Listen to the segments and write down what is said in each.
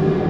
you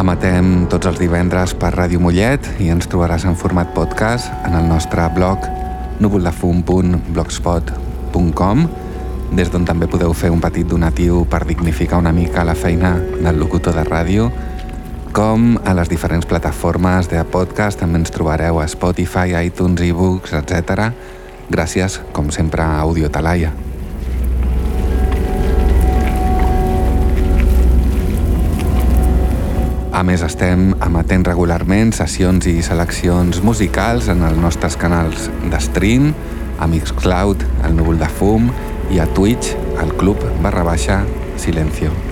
Emetem tots els divendres per Ràdio Mollet i ens trobaràs en format podcast en el nostre blog núvoldefum.blogspot.com des d'on també podeu fer un petit donatiu per dignificar una mica la feina del locutor de ràdio com a les diferents plataformes de podcast també ens trobareu a Spotify, iTunes, ebooks, etc. Gràcies, com sempre, a Audio Talaia. A més, estem emetent regularment sessions i seleccions musicals en els nostres canals de stream, a Mixcloud, al Núvol de Fum, i a Twitch, al club barra baixa Silencio.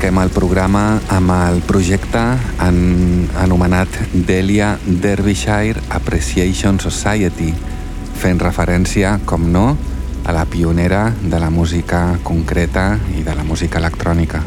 Arrenquem el programa amb el projecte en, anomenat Delia Derbyshire Appreciation Society, fent referència, com no, a la pionera de la música concreta i de la música electrònica.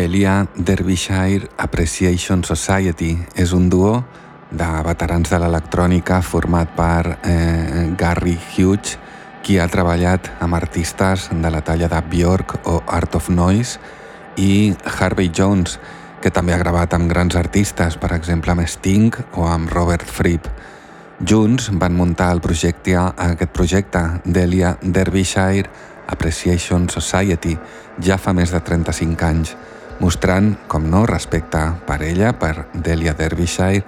Delia Derbyshire Appreciation Society és un duo de veterans de l'electrònica format per eh, Gary Hughes, qui ha treballat amb artistes de la talla de Björk o Art of Noise, i Harvey Jones, que també ha gravat amb grans artistes, per exemple amb Sting o amb Robert Fripp. Junts van muntar el projecte, aquest projecte Delia Derbyshire Appreciation Society ja fa més de 35 anys mostrant, com no, respecte per ella, per Delia Derbyshire,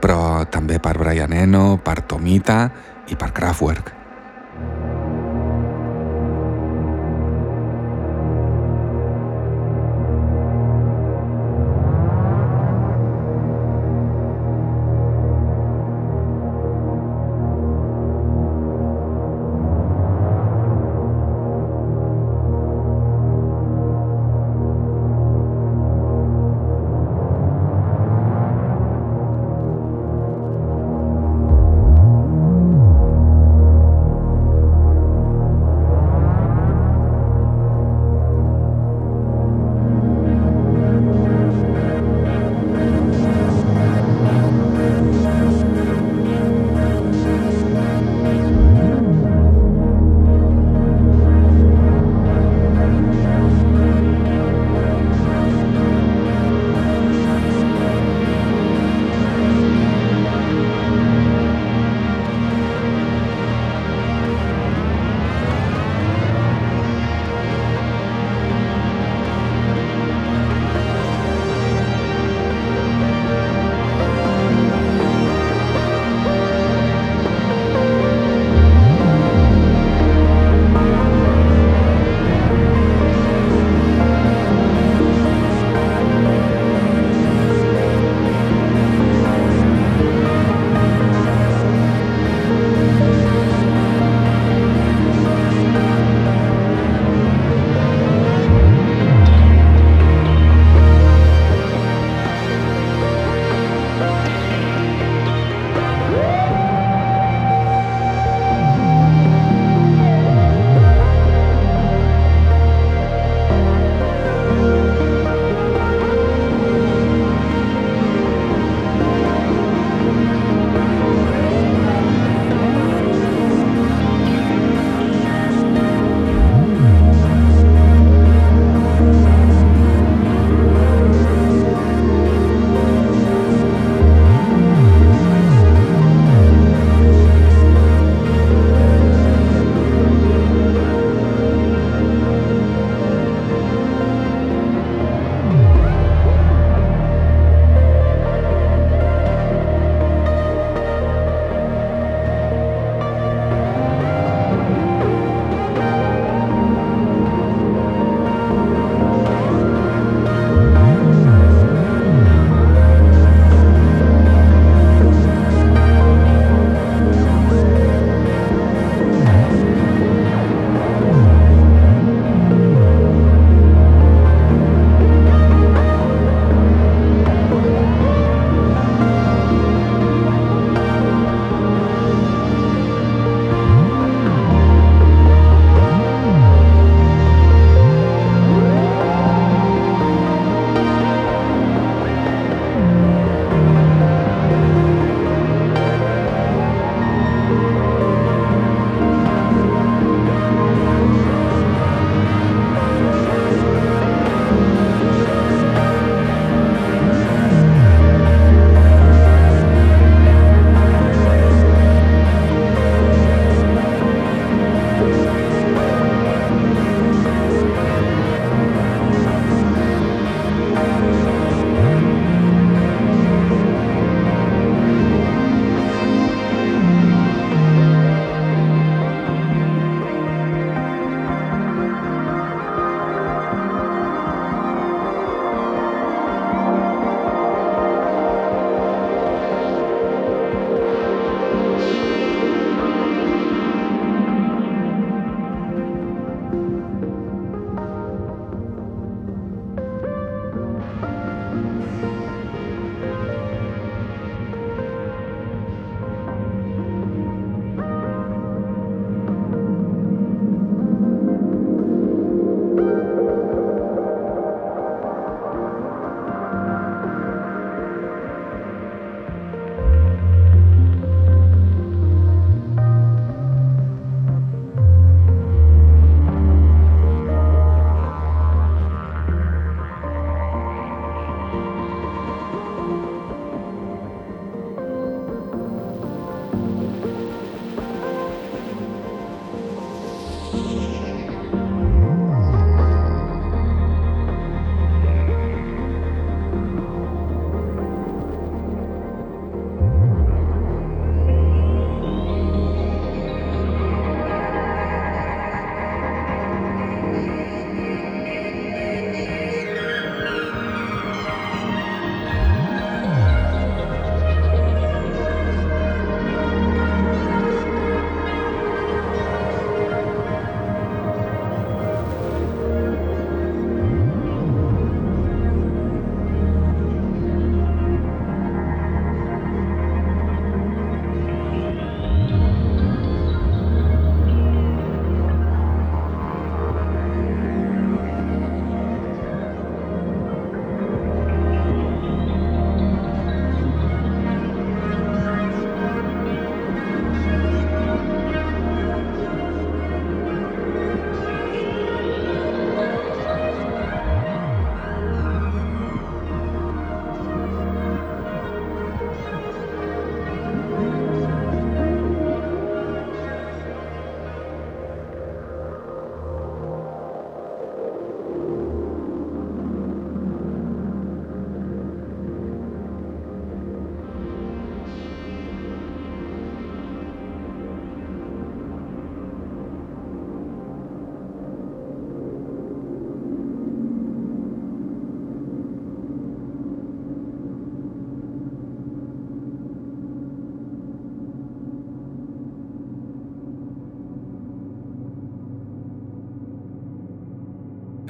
però també per Brian Eno, per Tomita i per Kraftwerk.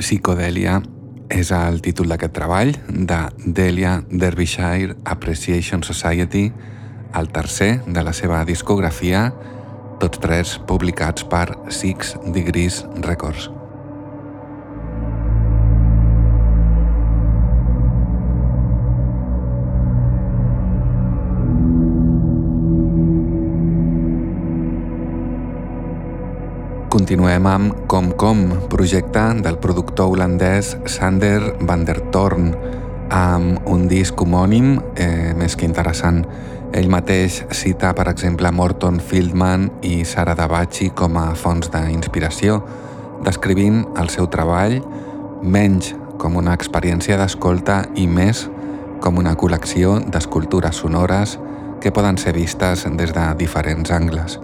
Psicodèlia és el títol d'aquest treball de Delia Derbyshire Appreciation Society, el tercer de la seva discografia, tots tres publicats per Six Degrees Records. Continuem amb Com Com, projecte del productor holandès Sander van der Torn, amb un disc homònim eh, més que interessant. Ell mateix cita, per exemple, Morton Fieldman i Sara Dabachi com a fonts d'inspiració, descrivint el seu treball menys com una experiència d'escolta i més com una col·lecció d'escultures sonores que poden ser vistes des de diferents angles.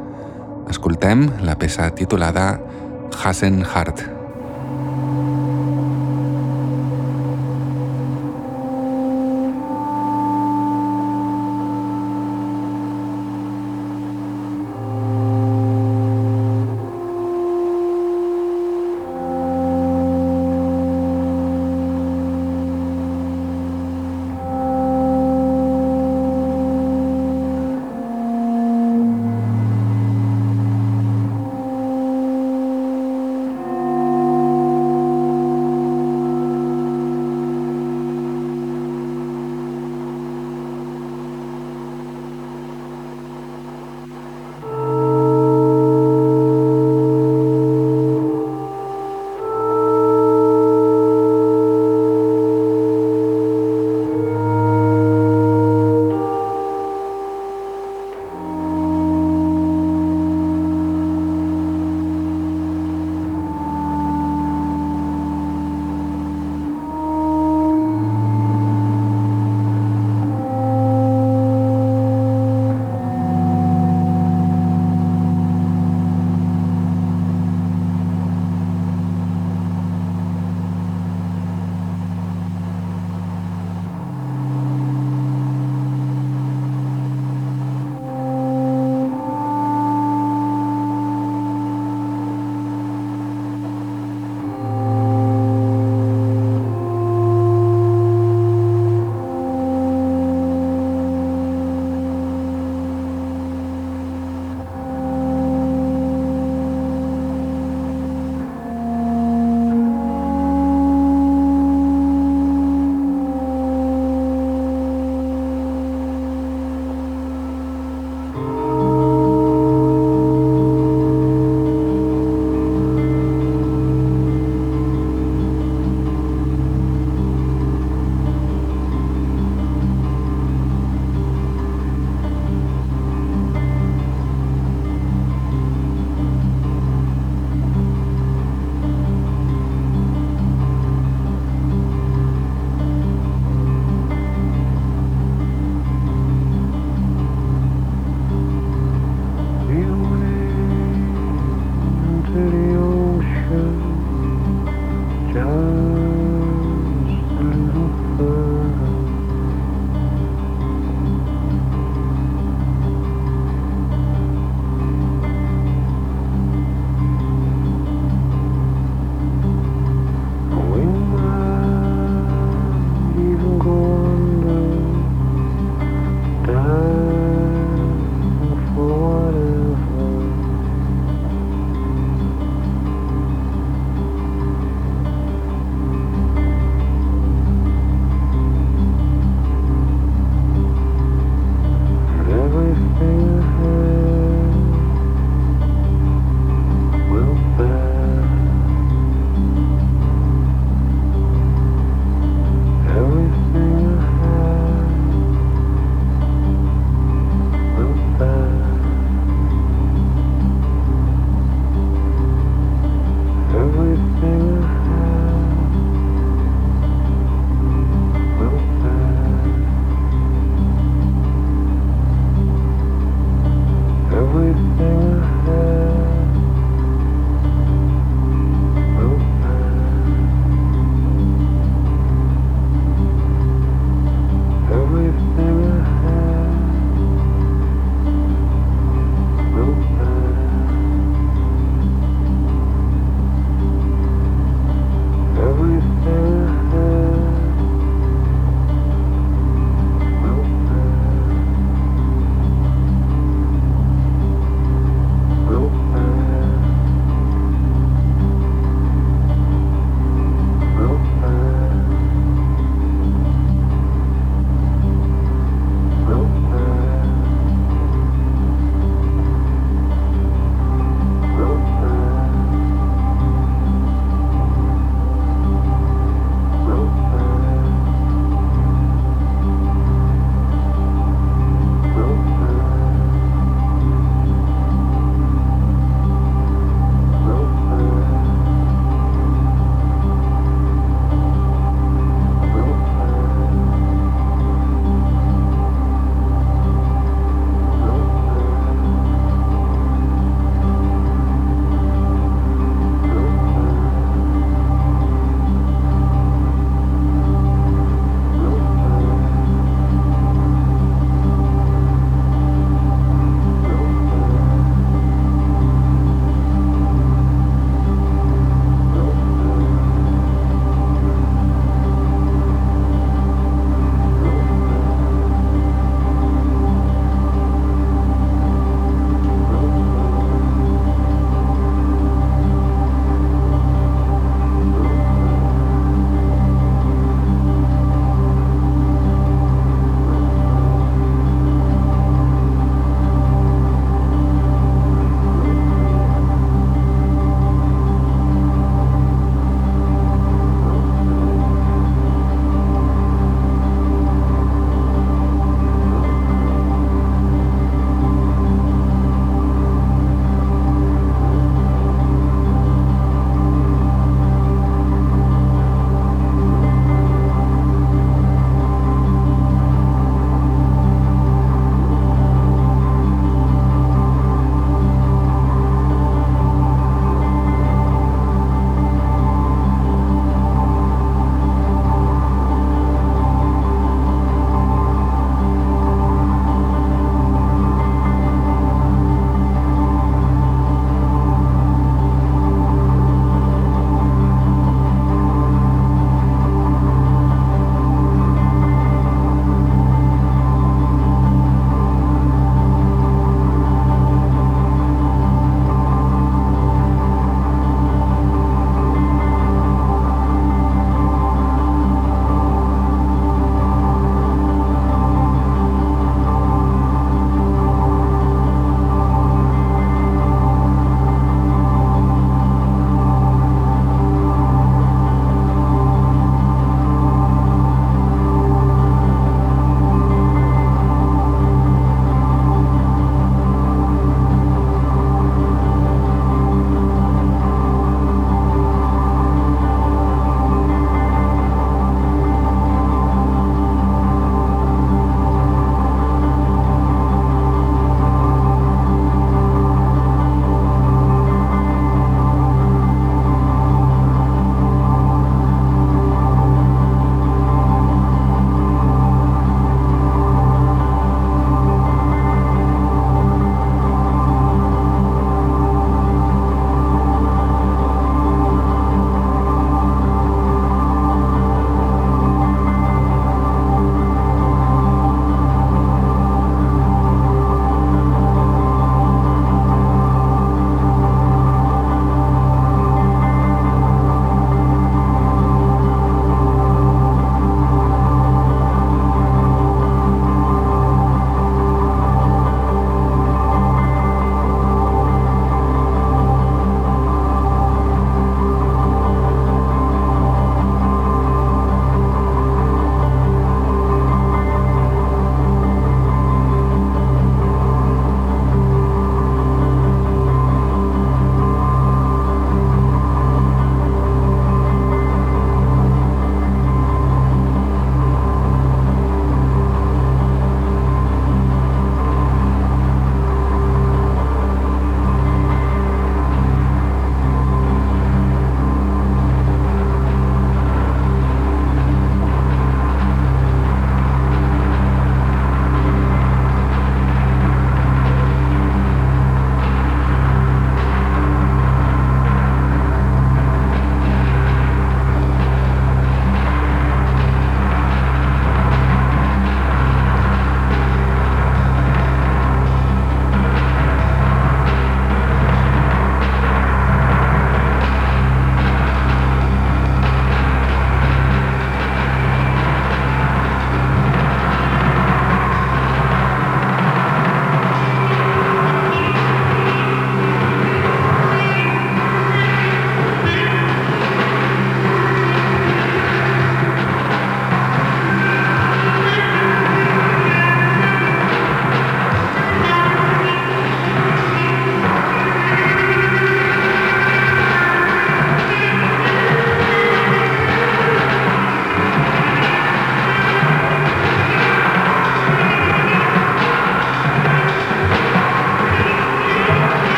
Escoltem la peça titulada Hasenhart.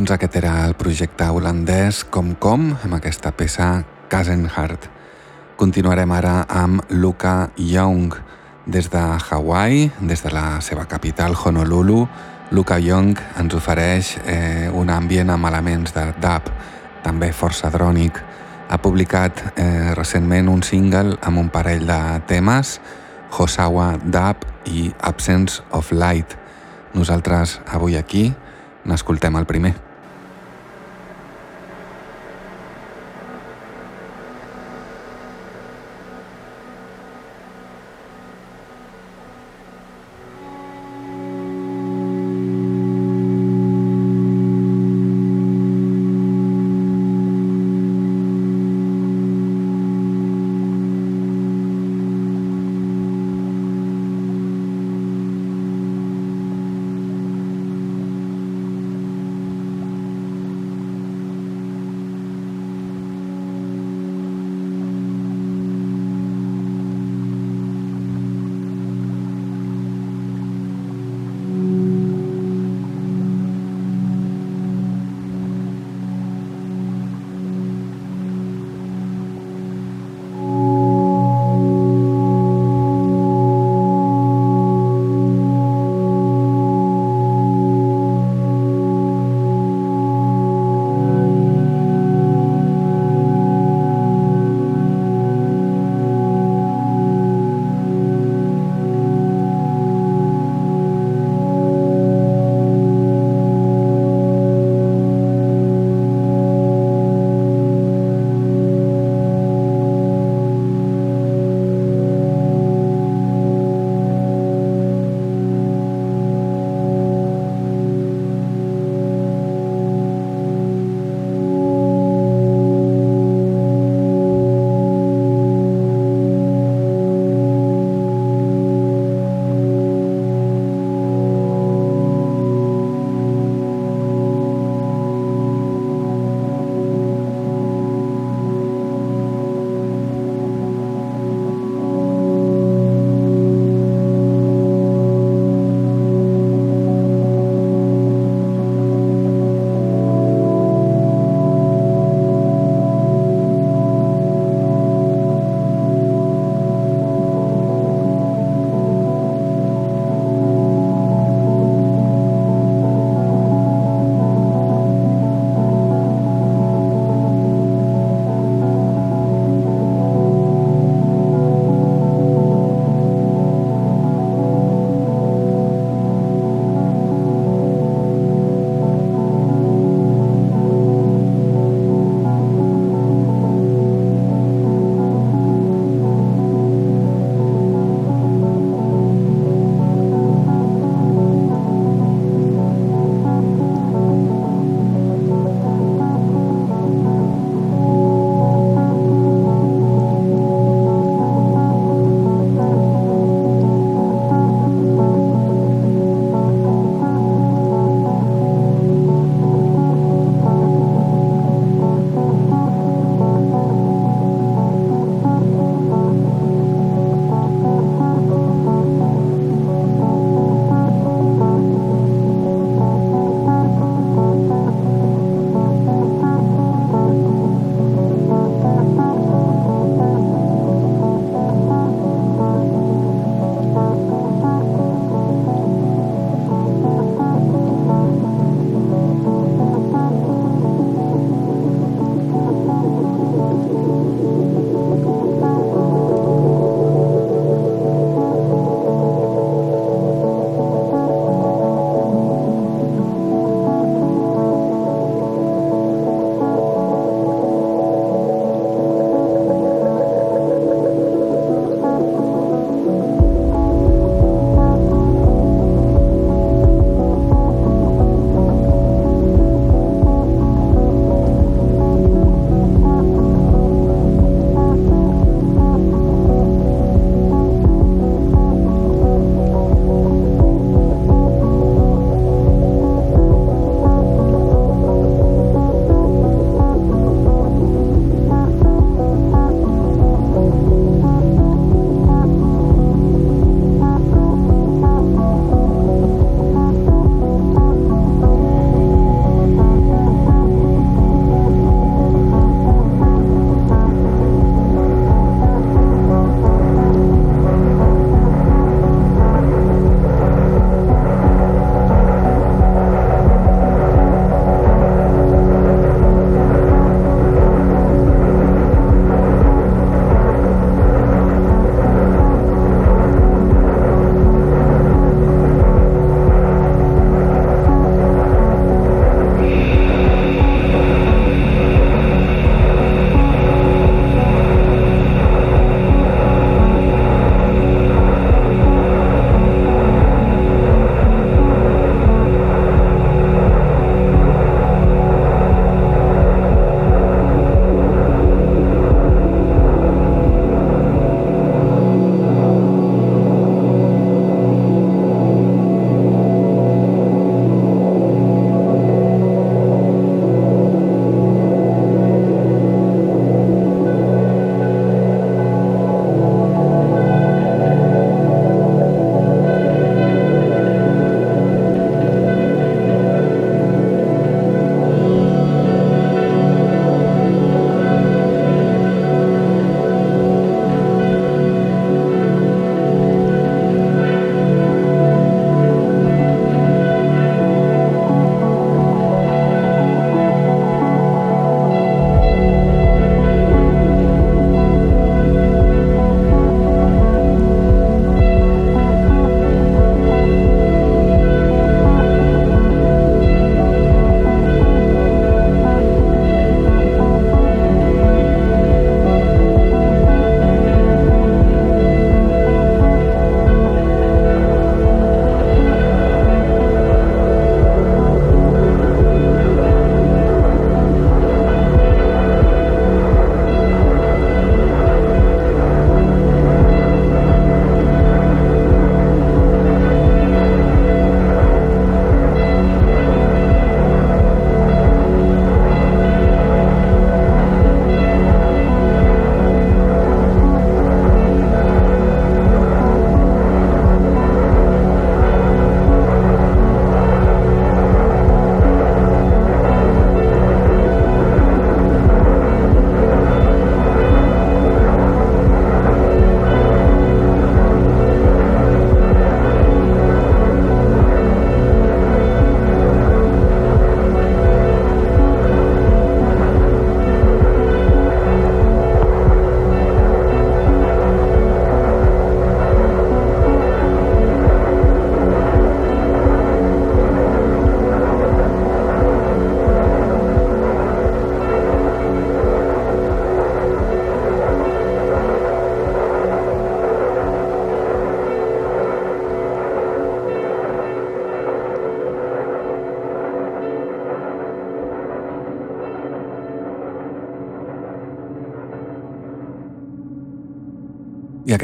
Doncs aquest era el projecte holandès Com Com, amb aquesta peça Kazenhart. Continuarem ara amb Luca Young. Des de Hawaii, des de la seva capital, Honolulu, Luca Young ens ofereix eh, un ambient amb elements de dub, també força drònic. Ha publicat eh, recentment un single amb un parell de temes, Hosawa Dub i Absence of Light. Nosaltres avui aquí n'escoltem el primer.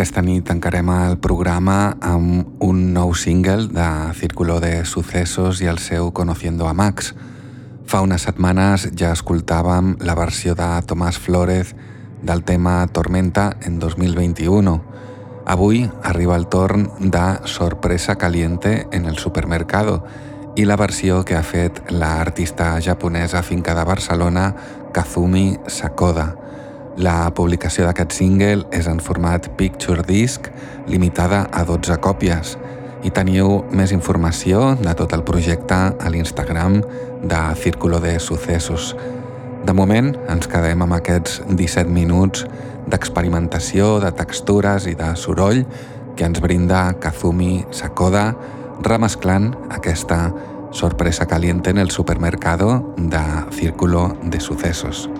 Aquesta nit tancarem el programa amb un nou single de Círculo de Sucesos i el seu Conociendo a Max. Fa unes setmanes ja escoltàvem la versió de Tomás Flores del tema Tormenta en 2021. Avui arriba el torn de Sorpresa Caliente en el supermercado i la versió que ha fet l'artista japonesa finca de Barcelona Kazumi Sakoda. La publicació d'aquest single és en format Picture Disc, limitada a 12 còpies, i teniu més informació de tot el projecte a l'Instagram de Círculo de Sucesos. De moment ens quedem amb aquests 17 minuts d'experimentació, de textures i de soroll que ens brinda Kazumi Sakoda remesclant aquesta sorpresa caliente en el supermercado de Círculo de Sucesos.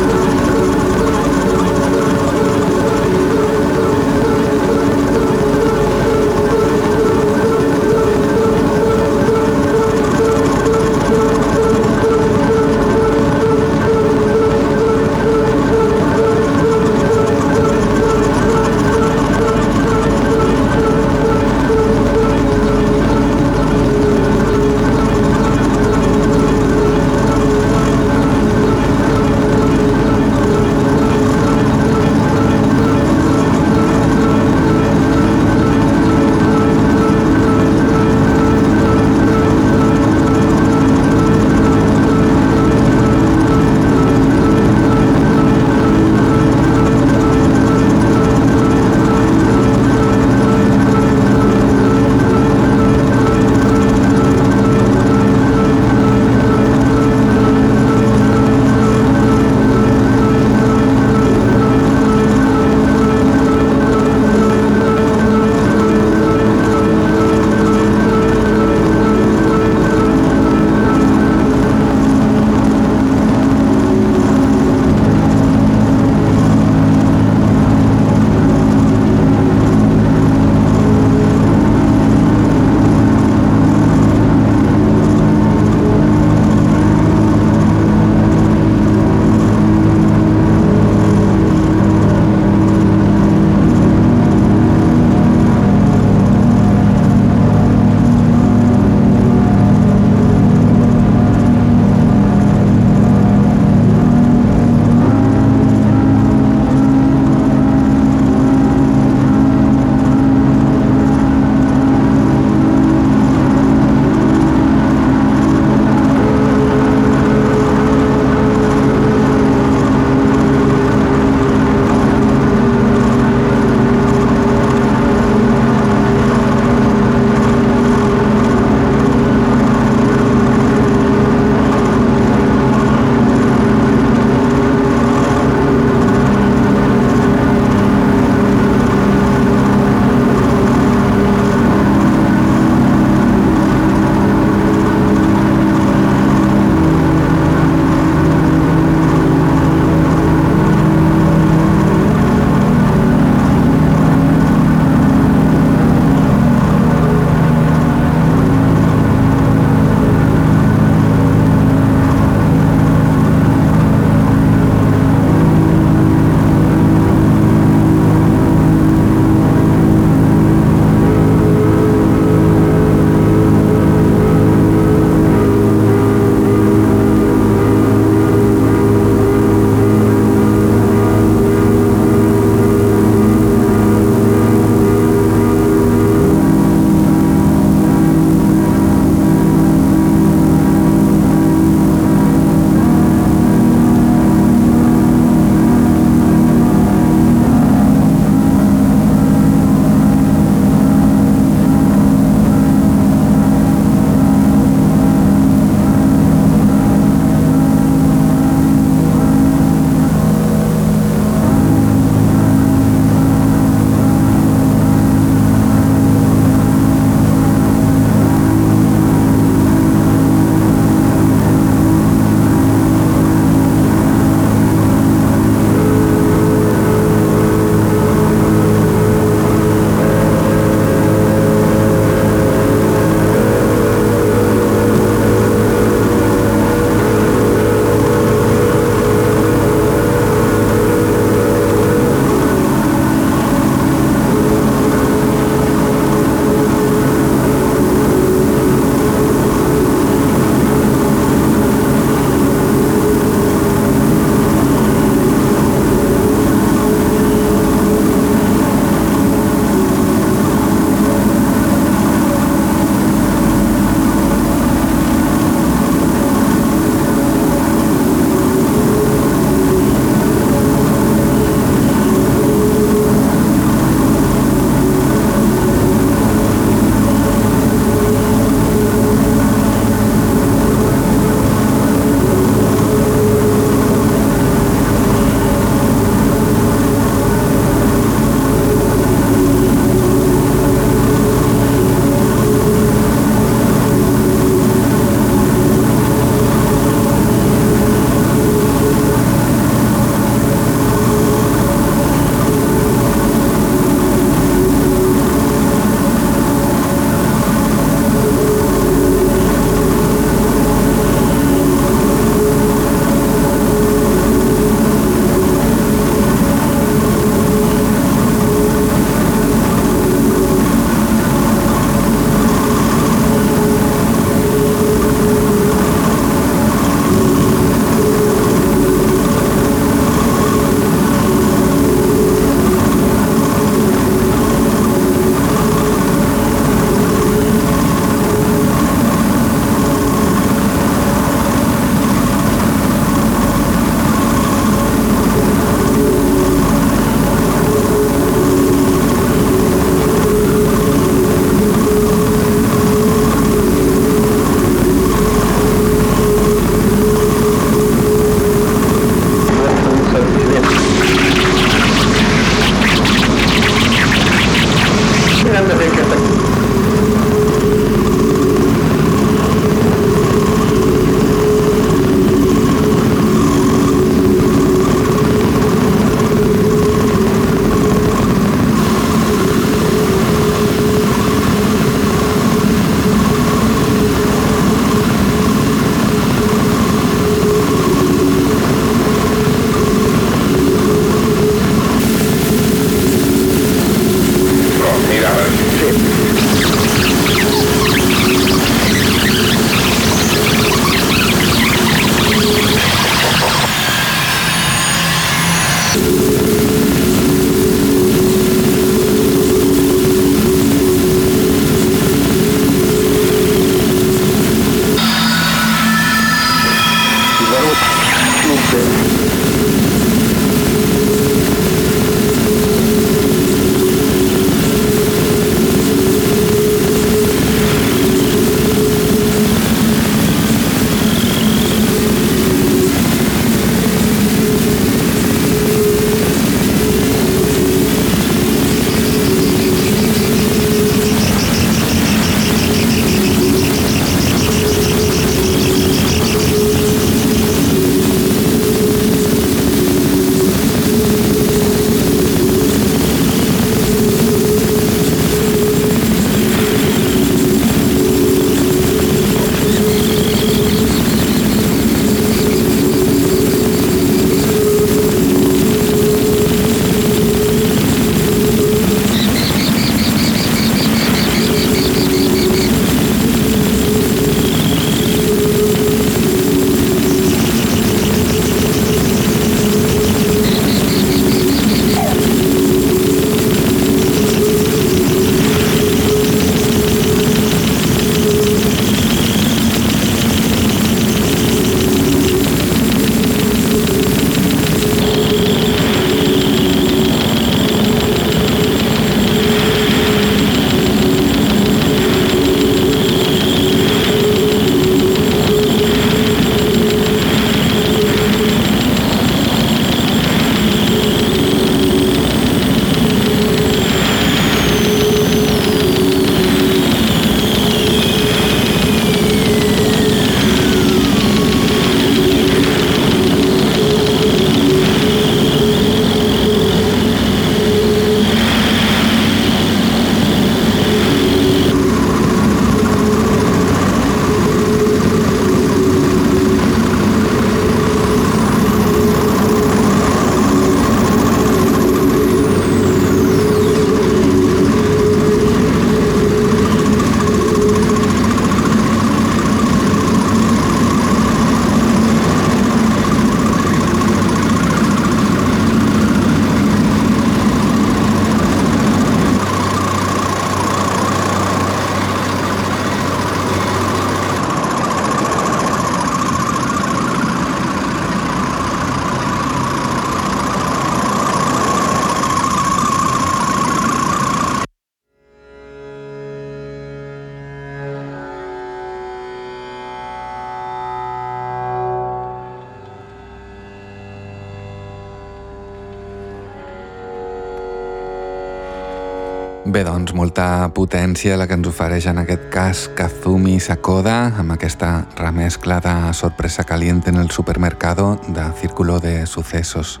Molta potència la que ens ofereix en aquest cas Kazumi Sakoda amb aquesta remescla de Sorpresa Caliente en el supermercado de Círculo de Sucesos.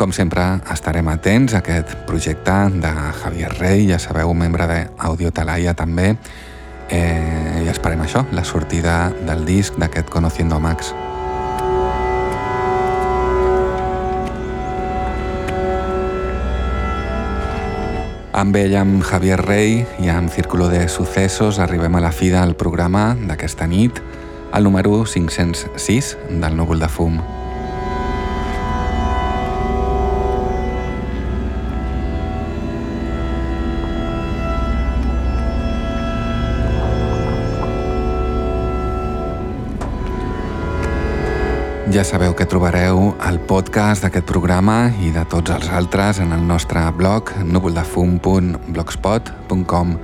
Com sempre, estarem atents a aquest projecte de Javier Rey, ja sabeu, membre d'Audio Talaya també, eh, i esperem això, la sortida del disc d'aquest Conociendo Max. Amb ell, amb Javier Rey i amb Círculo de Sucesos arribem a la fi del programa d'aquesta nit, el número 506 del Núvol de Fum. Ja sabeu que trobareu el podcast d'aquest programa i de tots els altres en el nostre blog núvoldefum.blogspot.com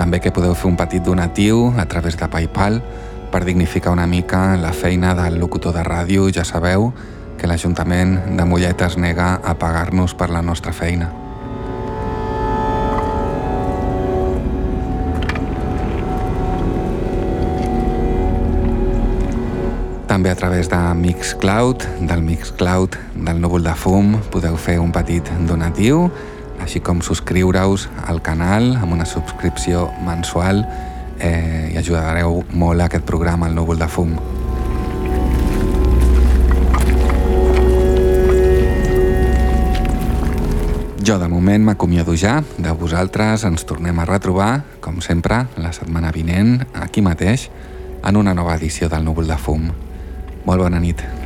També que podeu fer un petit donatiu a través de Paypal per dignificar una mica la feina del locutor de ràdio. Ja sabeu que l'Ajuntament de Mollet es nega a pagar-nos per la nostra feina. També a través de Mixcloud, del Mixcloud del Núvol de Fum, podeu fer un petit donatiu, així com subscriure-us al canal amb una subscripció mensual eh, i ajudareu molt a aquest programa, el Núvol de Fum. Jo de moment m'acomiado ja, de vosaltres ens tornem a retrobar, com sempre, la setmana vinent, aquí mateix, en una nova edició del Núvol de Fum. Molt bona nit.